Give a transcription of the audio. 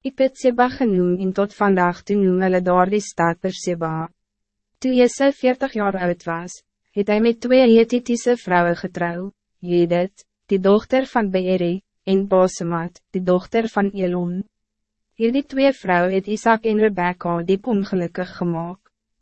Ik het Seba genoem en tot vandaag toe noem hulle daar die stad per Seba. Toe Jesse 40 jaar oud was, het hij met twee jethetische vrouwen getrouw, Judith, die dochter van Beeri, en Basemat, die dochter van Elon. Hier die twee vrouwen het Isaac en Rebecca diep ongelukkig gemaakt.